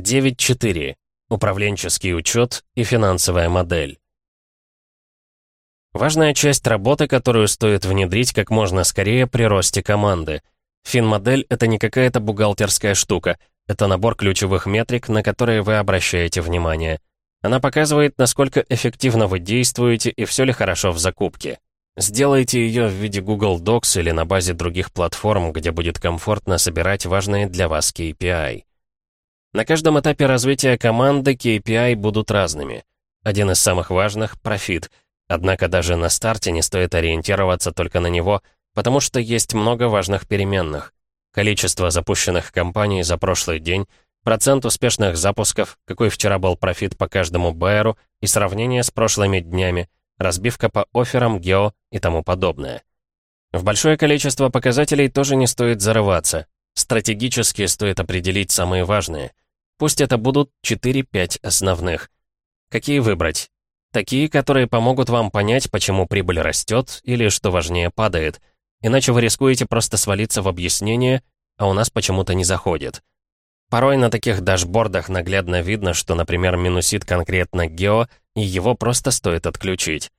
9.4. Управленческий учет и финансовая модель. Важная часть работы, которую стоит внедрить как можно скорее при росте команды. Финмодель — это не какая-то бухгалтерская штука, это набор ключевых метрик, на которые вы обращаете внимание. Она показывает, насколько эффективно вы действуете и все ли хорошо в закупке. Сделайте ее в виде Google Docs или на базе других платформ, где будет комфортно собирать важные для вас KPI. На каждом этапе развития команды KPI будут разными. Один из самых важных — профит. Однако даже на старте не стоит ориентироваться только на него, потому что есть много важных переменных. Количество запущенных компаний за прошлый день, процент успешных запусков, какой вчера был профит по каждому байеру и сравнение с прошлыми днями, разбивка по офферам, гео и тому подобное. В большое количество показателей тоже не стоит зарываться. Стратегически стоит определить самые важные — Пусть это будут 4-5 основных. Какие выбрать? Такие, которые помогут вам понять, почему прибыль растет или, что важнее, падает. Иначе вы рискуете просто свалиться в объяснение, а у нас почему-то не заходит. Порой на таких дашбордах наглядно видно, что, например, минусит конкретно гео, и его просто стоит отключить.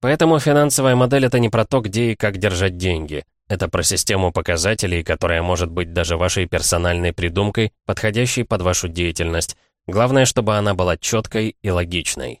Поэтому финансовая модель — это не про то, где и как держать деньги. Это про систему показателей, которая может быть даже вашей персональной придумкой, подходящей под вашу деятельность. Главное, чтобы она была четкой и логичной.